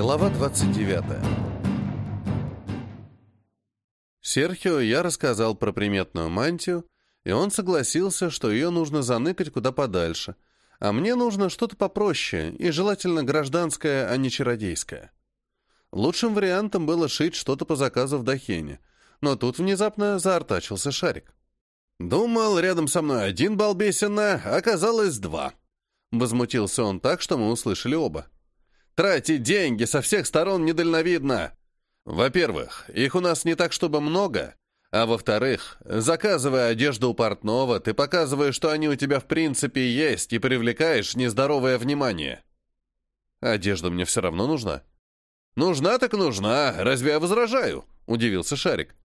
Глава 29. Серхио я рассказал про приметную мантию, и он согласился, что ее нужно заныкать куда подальше, а мне нужно что-то попроще и желательно гражданское, а не чародейское. Лучшим вариантом было шить что-то по заказу в Дахене, но тут внезапно заортачился шарик. «Думал, рядом со мной один балбесина, оказалось два», Возмутился он так, что мы услышали оба. Тратить деньги со всех сторон недальновидно. Во-первых, их у нас не так, чтобы много, а во-вторых, заказывая одежду у портного, ты показываешь, что они у тебя в принципе есть, и привлекаешь нездоровое внимание. Одежда мне все равно нужна. Нужна так нужна, разве я возражаю? Удивился Шарик.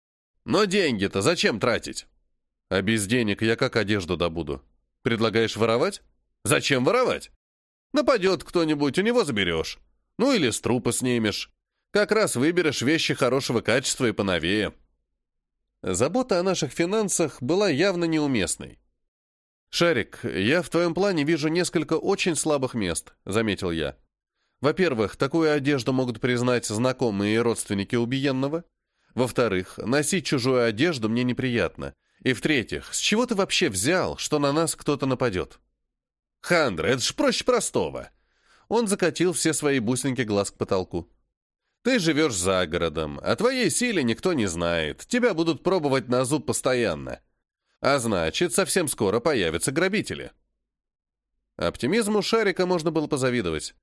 Но деньги-то зачем тратить? А без денег я как одежду добуду? Предлагаешь воровать? Зачем воровать? Нападет кто-нибудь, у него заберешь. Ну или с трупа снимешь. Как раз выберешь вещи хорошего качества и поновее. Забота о наших финансах была явно неуместной. «Шарик, я в твоем плане вижу несколько очень слабых мест», — заметил я. «Во-первых, такую одежду могут признать знакомые и родственники убиенного. Во-вторых, носить чужую одежду мне неприятно. И в-третьих, с чего ты вообще взял, что на нас кто-то нападет?» «Хандра, это ж проще простого!» Он закатил все свои бусинки глаз к потолку. «Ты живешь за городом, о твоей силе никто не знает, тебя будут пробовать на зуб постоянно. А значит, совсем скоро появятся грабители». Оптимизму Шарика можно было позавидовать.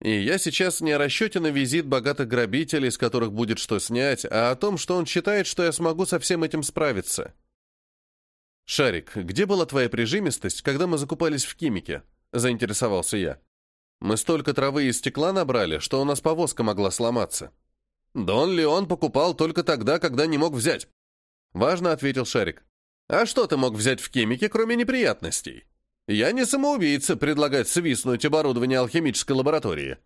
И я сейчас не о расчете на визит богатых грабителей, с которых будет что снять, а о том, что он считает, что я смогу со всем этим справиться. «Шарик, где была твоя прижимистость, когда мы закупались в химике?» — заинтересовался я. «Мы столько травы и стекла набрали, что у нас повозка могла сломаться». «Дон Леон покупал только тогда, когда не мог взять». «Важно», — ответил Шарик. «А что ты мог взять в химике, кроме неприятностей? Я не самоубийца предлагать свистнуть оборудование алхимической лаборатории.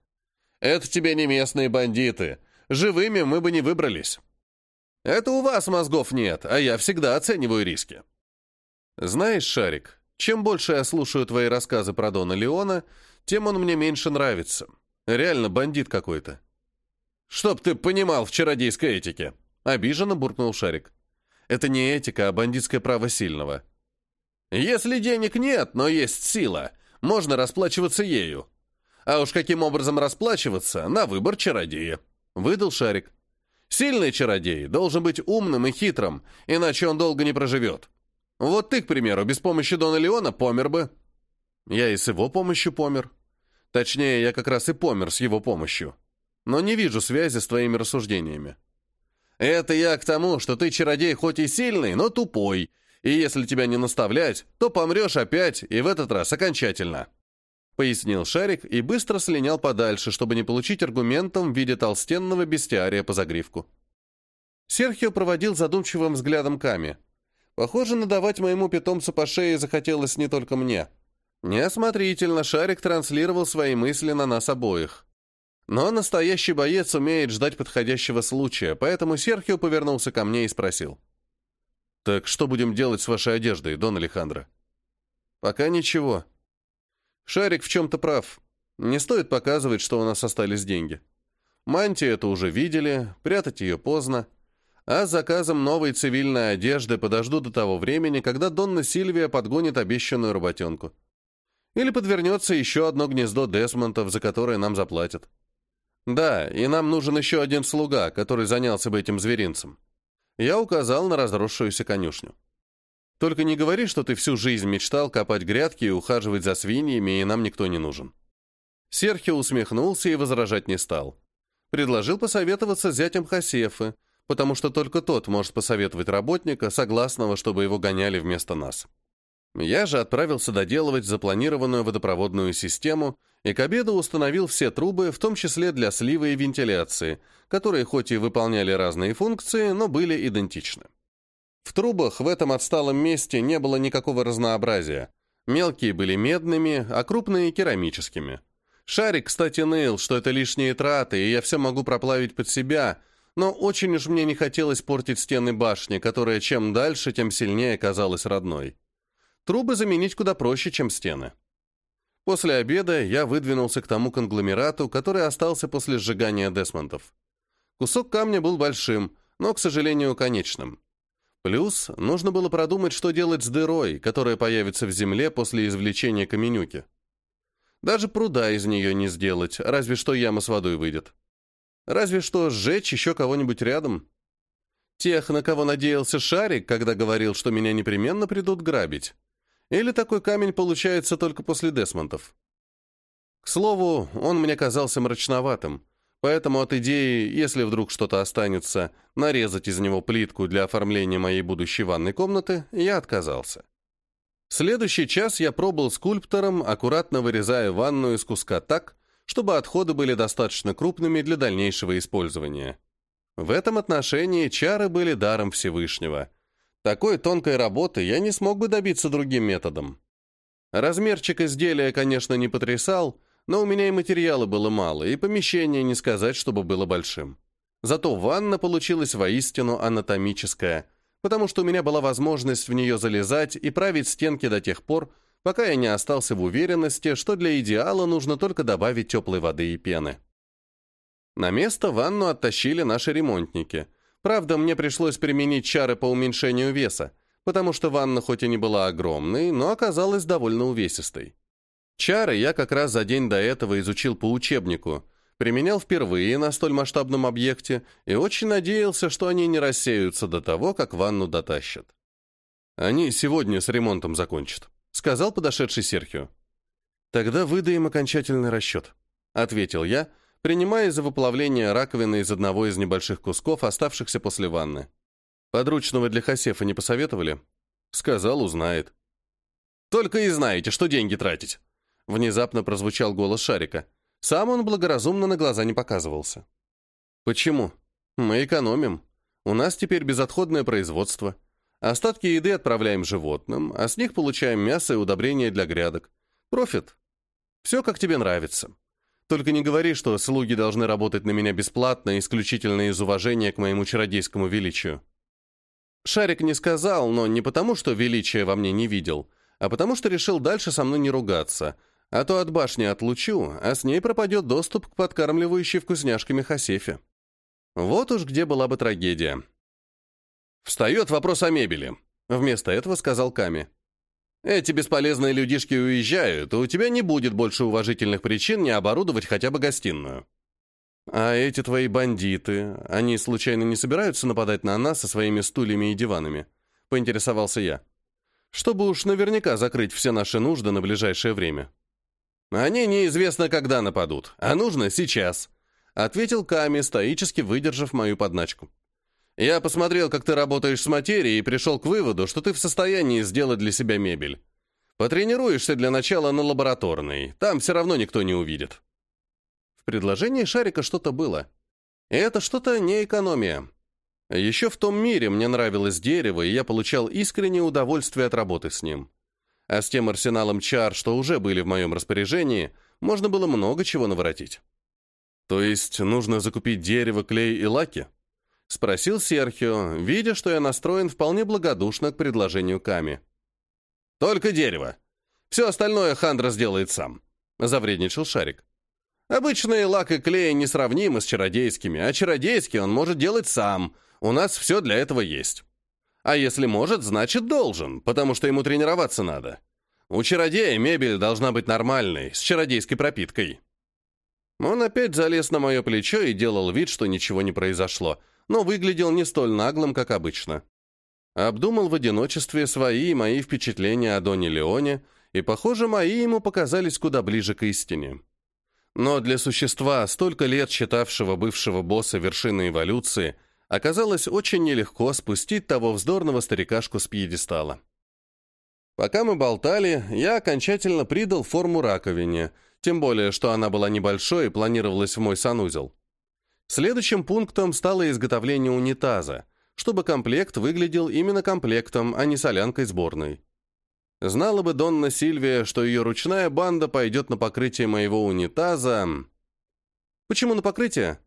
Это тебе не местные бандиты. Живыми мы бы не выбрались. Это у вас мозгов нет, а я всегда оцениваю риски». «Знаешь, Шарик, чем больше я слушаю твои рассказы про Дона Леона, тем он мне меньше нравится. Реально бандит какой-то». «Чтоб ты понимал в чародейской этике!» — обиженно буркнул Шарик. «Это не этика, а бандитское право сильного». «Если денег нет, но есть сила, можно расплачиваться ею. А уж каким образом расплачиваться, на выбор чародея», — выдал Шарик. «Сильный чародей должен быть умным и хитрым, иначе он долго не проживет. Вот ты, к примеру, без помощи Дона Леона помер бы. Я и с его помощью помер. Точнее, я как раз и помер с его помощью. Но не вижу связи с твоими рассуждениями. Это я к тому, что ты чародей хоть и сильный, но тупой, и если тебя не наставлять, то помрешь опять, и в этот раз окончательно. Пояснил Шарик и быстро слинял подальше, чтобы не получить аргументом в виде толстенного бестиария по загривку. Серхио проводил задумчивым взглядом Ками — Похоже, надавать моему питомцу по шее захотелось не только мне. Неосмотрительно шарик транслировал свои мысли на нас обоих. Но настоящий боец умеет ждать подходящего случая, поэтому Серхио повернулся ко мне и спросил. «Так что будем делать с вашей одеждой, Дон Алехандро?» «Пока ничего. Шарик в чем-то прав. Не стоит показывать, что у нас остались деньги. Мантию это уже видели, прятать ее поздно а с заказом новой цивильной одежды подожду до того времени, когда Донна Сильвия подгонит обещанную работенку. Или подвернется еще одно гнездо Десмонтов, за которое нам заплатят. Да, и нам нужен еще один слуга, который занялся бы этим зверинцем. Я указал на разросшуюся конюшню. Только не говори, что ты всю жизнь мечтал копать грядки и ухаживать за свиньями, и нам никто не нужен. Серхио усмехнулся и возражать не стал. Предложил посоветоваться с зятем Хасефы, потому что только тот может посоветовать работника, согласного, чтобы его гоняли вместо нас. Я же отправился доделывать запланированную водопроводную систему и к обеду установил все трубы, в том числе для слива и вентиляции, которые хоть и выполняли разные функции, но были идентичны. В трубах в этом отсталом месте не было никакого разнообразия. Мелкие были медными, а крупные — керамическими. Шарик, кстати, ныл, что это лишние траты, и я все могу проплавить под себя, но очень уж мне не хотелось портить стены башни, которая чем дальше, тем сильнее казалась родной. Трубы заменить куда проще, чем стены. После обеда я выдвинулся к тому конгломерату, который остался после сжигания десмонтов. Кусок камня был большим, но, к сожалению, конечным. Плюс нужно было продумать, что делать с дырой, которая появится в земле после извлечения каменюки. Даже пруда из нее не сделать, разве что яма с водой выйдет. Разве что сжечь еще кого-нибудь рядом. Тех, на кого надеялся Шарик, когда говорил, что меня непременно придут грабить. Или такой камень получается только после Десмонтов. К слову, он мне казался мрачноватым, поэтому от идеи, если вдруг что-то останется, нарезать из него плитку для оформления моей будущей ванной комнаты, я отказался. Следующий час я пробыл скульптором, аккуратно вырезая ванну из куска так, чтобы отходы были достаточно крупными для дальнейшего использования. В этом отношении чары были даром Всевышнего. Такой тонкой работы я не смог бы добиться другим методом. Размерчик изделия, конечно, не потрясал, но у меня и материала было мало, и помещение не сказать, чтобы было большим. Зато ванна получилась воистину анатомическая – потому что у меня была возможность в нее залезать и править стенки до тех пор, пока я не остался в уверенности, что для идеала нужно только добавить теплой воды и пены. На место ванну оттащили наши ремонтники. Правда, мне пришлось применить чары по уменьшению веса, потому что ванна хоть и не была огромной, но оказалась довольно увесистой. Чары я как раз за день до этого изучил по учебнику — применял впервые на столь масштабном объекте и очень надеялся, что они не рассеются до того, как ванну дотащат. «Они сегодня с ремонтом закончат», — сказал подошедший Серхио. «Тогда выдаем окончательный расчет», — ответил я, принимая за выплавление раковины из одного из небольших кусков, оставшихся после ванны. «Подручного для Хасефа не посоветовали?» «Сказал, узнает». «Только и знаете, что деньги тратить», — внезапно прозвучал голос Шарика. Сам он благоразумно на глаза не показывался. Почему? Мы экономим. У нас теперь безотходное производство. Остатки еды отправляем животным, а с них получаем мясо и удобрения для грядок. Профит. Все, как тебе нравится. Только не говори, что слуги должны работать на меня бесплатно, исключительно из уважения к моему чародейскому величию. Шарик не сказал, но не потому, что величия во мне не видел, а потому, что решил дальше со мной не ругаться, а то от башни отлучу, а с ней пропадет доступ к подкармливающей вкусняшками Хасефе. Вот уж где была бы трагедия. «Встает вопрос о мебели», — вместо этого сказал Ками. «Эти бесполезные людишки уезжают, и у тебя не будет больше уважительных причин не оборудовать хотя бы гостиную». «А эти твои бандиты, они случайно не собираются нападать на нас со своими стульями и диванами?» — поинтересовался я. «Чтобы уж наверняка закрыть все наши нужды на ближайшее время». «Они неизвестно, когда нападут, а нужно сейчас», — ответил Ками, стоически выдержав мою подначку. «Я посмотрел, как ты работаешь с материей, и пришел к выводу, что ты в состоянии сделать для себя мебель. Потренируешься для начала на лабораторной, там все равно никто не увидит». В предложении Шарика что-то было. И это что-то не экономия. Еще в том мире мне нравилось дерево, и я получал искреннее удовольствие от работы с ним. А с тем арсеналом чар, что уже были в моем распоряжении, можно было много чего наворотить. То есть нужно закупить дерево, клей и лаки? Спросил Серхио, видя, что я настроен вполне благодушно к предложению Ками. «Только дерево. Все остальное Хандра сделает сам», — завредничал Шарик. «Обычные лак и клей несравнимы с чародейскими, а чародейский он может делать сам. У нас все для этого есть». А если может, значит должен, потому что ему тренироваться надо. У чародея мебель должна быть нормальной, с чародейской пропиткой. Он опять залез на мое плечо и делал вид, что ничего не произошло, но выглядел не столь наглым, как обычно. Обдумал в одиночестве свои и мои впечатления о Доне Леоне, и, похоже, мои ему показались куда ближе к истине. Но для существа, столько лет считавшего бывшего босса вершины эволюции, оказалось очень нелегко спустить того вздорного старикашку с пьедестала. Пока мы болтали, я окончательно придал форму раковине, тем более, что она была небольшой и планировалась в мой санузел. Следующим пунктом стало изготовление унитаза, чтобы комплект выглядел именно комплектом, а не солянкой сборной. Знала бы Донна Сильвия, что ее ручная банда пойдет на покрытие моего унитаза... Почему на покрытие?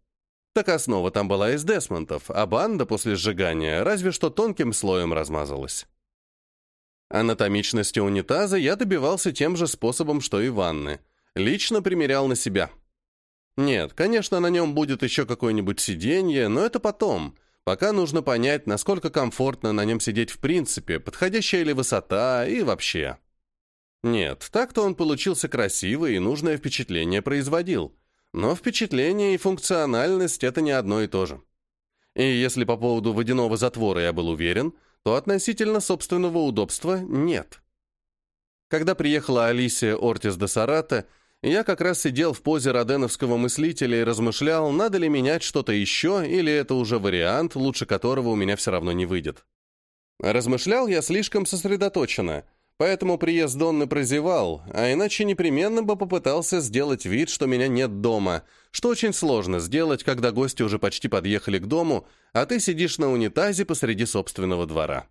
Так основа там была из десмонтов, а банда после сжигания разве что тонким слоем размазалась. Анатомичности унитаза я добивался тем же способом, что и ванны. Лично примерял на себя. Нет, конечно, на нем будет еще какое-нибудь сиденье, но это потом. Пока нужно понять, насколько комфортно на нем сидеть в принципе, подходящая ли высота и вообще. Нет, так-то он получился красивый и нужное впечатление производил. Но впечатление и функциональность — это не одно и то же. И если по поводу водяного затвора я был уверен, то относительно собственного удобства нет. Когда приехала Алисия Ортис де Сарата, я как раз сидел в позе роденовского мыслителя и размышлял, надо ли менять что-то еще, или это уже вариант, лучше которого у меня все равно не выйдет. Размышлял я слишком сосредоточенно — Поэтому приезд Донны прозевал, а иначе непременно бы попытался сделать вид, что меня нет дома, что очень сложно сделать, когда гости уже почти подъехали к дому, а ты сидишь на унитазе посреди собственного двора.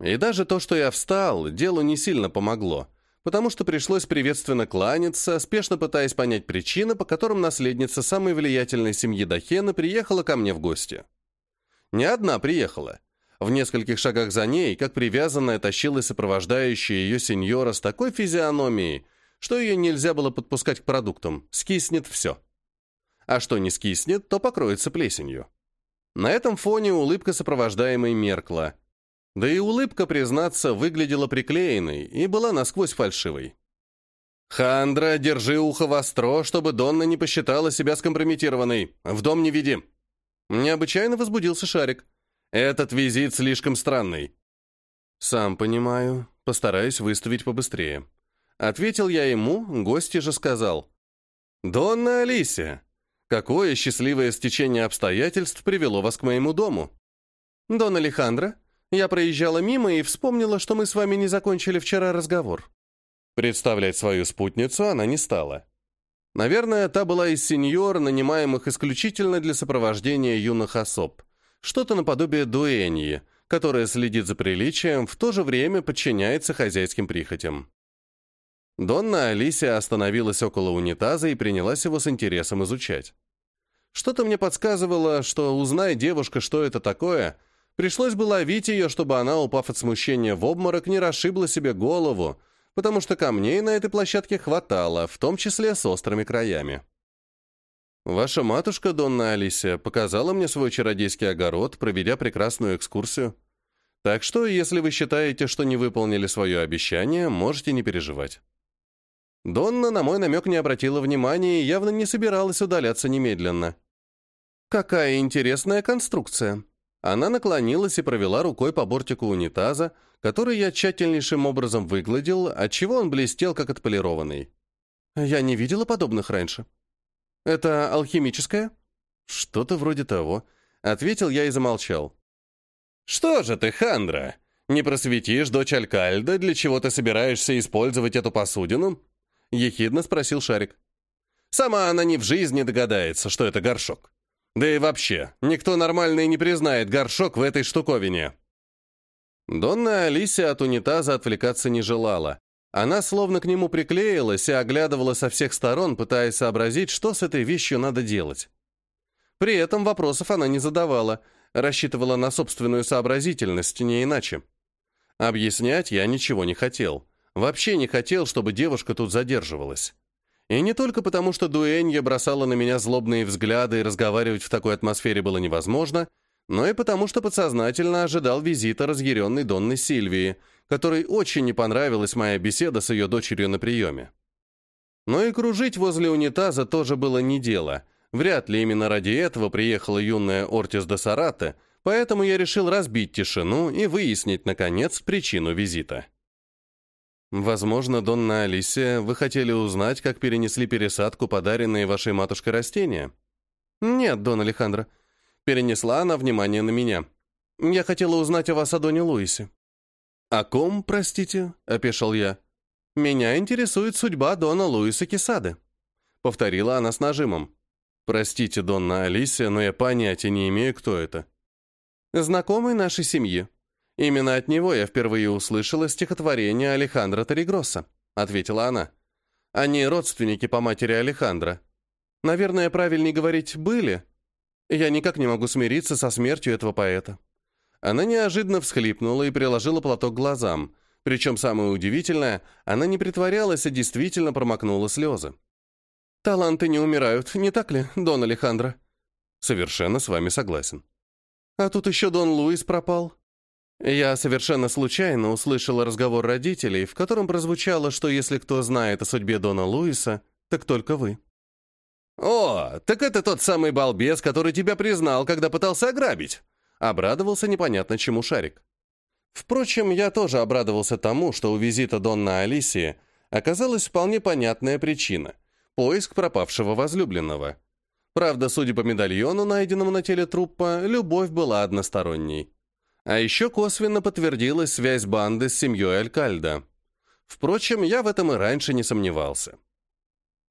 И даже то, что я встал, делу не сильно помогло, потому что пришлось приветственно кланяться, спешно пытаясь понять причины, по которым наследница самой влиятельной семьи Дахена приехала ко мне в гости. Не одна приехала — в нескольких шагах за ней, как привязанная, тащилась сопровождающая ее сеньора с такой физиономией, что ее нельзя было подпускать к продуктам. Скиснет все. А что не скиснет, то покроется плесенью. На этом фоне улыбка сопровождаемой меркла. Да и улыбка, признаться, выглядела приклеенной и была насквозь фальшивой. «Хандра, держи ухо востро, чтобы Донна не посчитала себя скомпрометированной. В дом не веди». Необычайно возбудился Шарик. Этот визит слишком странный. Сам понимаю, постараюсь выставить побыстрее. Ответил я ему, гости же сказал. «Донна Алисия, какое счастливое стечение обстоятельств привело вас к моему дому?» «Дон Алехандро, я проезжала мимо и вспомнила, что мы с вами не закончили вчера разговор». Представлять свою спутницу она не стала. Наверное, та была из сеньор, нанимаемых исключительно для сопровождения юных особ что-то наподобие дуэньи, которая следит за приличием, в то же время подчиняется хозяйским прихотям. Донна Алисия остановилась около унитаза и принялась его с интересом изучать. Что-то мне подсказывало, что, узная девушка, что это такое, пришлось бы ловить ее, чтобы она, упав от смущения в обморок, не расшибла себе голову, потому что камней на этой площадке хватало, в том числе с острыми краями. Ваша матушка, Донна Алисия, показала мне свой чародейский огород, проведя прекрасную экскурсию. Так что, если вы считаете, что не выполнили свое обещание, можете не переживать. Донна на мой намек не обратила внимания и явно не собиралась удаляться немедленно. «Какая интересная конструкция!» Она наклонилась и провела рукой по бортику унитаза, который я тщательнейшим образом выгладил, отчего он блестел, как отполированный. «Я не видела подобных раньше». «Это алхимическое?» «Что-то вроде того», — ответил я и замолчал. «Что же ты, Хандра, не просветишь дочь Алькальда, для чего ты собираешься использовать эту посудину?» — ехидно спросил Шарик. «Сама она ни в жизни догадается, что это горшок. Да и вообще, никто нормальный не признает горшок в этой штуковине». Донна Алисия от унитаза отвлекаться не желала, она словно к нему приклеилась и оглядывала со всех сторон, пытаясь сообразить, что с этой вещью надо делать. При этом вопросов она не задавала, рассчитывала на собственную сообразительность, не иначе. Объяснять я ничего не хотел. Вообще не хотел, чтобы девушка тут задерживалась. И не только потому, что Дуэнья бросала на меня злобные взгляды и разговаривать в такой атмосфере было невозможно, но и потому, что подсознательно ожидал визита разъяренной Донны Сильвии, которой очень не понравилась моя беседа с ее дочерью на приеме. Но и кружить возле унитаза тоже было не дело. Вряд ли именно ради этого приехала юная Ортис де Сарате, поэтому я решил разбить тишину и выяснить, наконец, причину визита. Возможно, Донна Алисия, вы хотели узнать, как перенесли пересадку, подаренные вашей матушкой растения? Нет, Дон Алехандро. Перенесла она внимание на меня. Я хотела узнать о вас о Доне Луисе. «О ком, простите?» — опешил я. «Меня интересует судьба Дона Луиса Кесады», — повторила она с нажимом. «Простите, Донна Алисия, но я понятия не имею, кто это». «Знакомый нашей семьи. Именно от него я впервые услышала стихотворение Алехандра Торигросса», — ответила она. «Они родственники по матери Алехандра. Наверное, правильнее говорить «были». Я никак не могу смириться со смертью этого поэта». Она неожиданно всхлипнула и приложила платок к глазам, Причем самое удивительное, она не притворялась, а действительно промокнула слезы. «Таланты не умирают, не так ли, Дон Алехандро?» «Совершенно с вами согласен». «А тут еще Дон Луис пропал». Я совершенно случайно услышала разговор родителей, в котором прозвучало, что если кто знает о судьбе Дона Луиса, так только вы. «О, так это тот самый балбес, который тебя признал, когда пытался ограбить!» Обрадовался непонятно чему Шарик. Впрочем, я тоже обрадовался тому, что у визита Донна Алисии оказалась вполне понятная причина — поиск пропавшего возлюбленного. Правда, судя по медальону, найденному на теле труппа, любовь была односторонней. А еще косвенно подтвердилась связь банды с семьей Алькальда. Впрочем, я в этом и раньше не сомневался.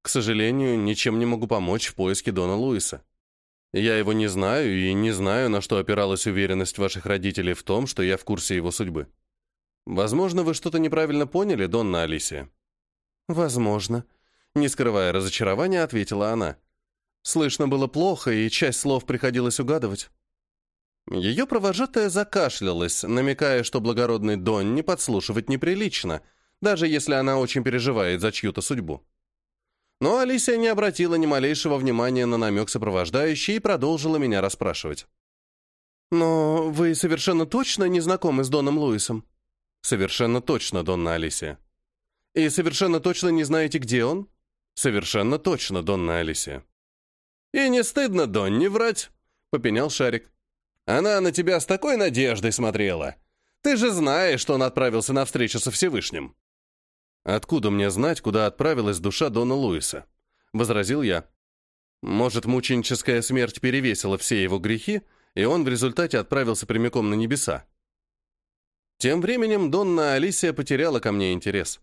К сожалению, ничем не могу помочь в поиске Дона Луиса. Я его не знаю и не знаю, на что опиралась уверенность ваших родителей в том, что я в курсе его судьбы. Возможно, вы что-то неправильно поняли, Донна Алисия. Возможно. Не скрывая разочарования, ответила она. Слышно было плохо, и часть слов приходилось угадывать. Ее провожатая закашлялась, намекая, что благородный Дон не подслушивать неприлично, даже если она очень переживает за чью-то судьбу. Но Алисия не обратила ни малейшего внимания на намек сопровождающий и продолжила меня расспрашивать. «Но вы совершенно точно не знакомы с Доном Луисом?» «Совершенно точно, Донна Алисия». «И совершенно точно не знаете, где он?» «Совершенно точно, Донна Алисия». «И не стыдно, Дон, не врать?» — попенял Шарик. «Она на тебя с такой надеждой смотрела. Ты же знаешь, что он отправился на встречу со Всевышним». «Откуда мне знать, куда отправилась душа Дона Луиса?» — возразил я. «Может, мученическая смерть перевесила все его грехи, и он в результате отправился прямиком на небеса?» Тем временем Донна Алисия потеряла ко мне интерес.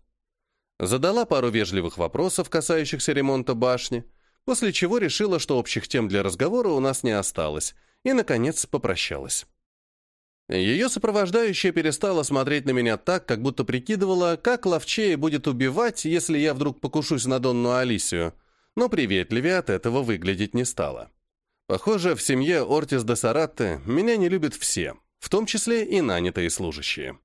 Задала пару вежливых вопросов, касающихся ремонта башни, после чего решила, что общих тем для разговора у нас не осталось, и, наконец, попрощалась. Ее сопровождающая перестала смотреть на меня так, как будто прикидывала, как ловчее будет убивать, если я вдруг покушусь на Донну Алисию, но приветливее от этого выглядеть не стала. Похоже, в семье Ортис де Саратте меня не любят все, в том числе и нанятые служащие.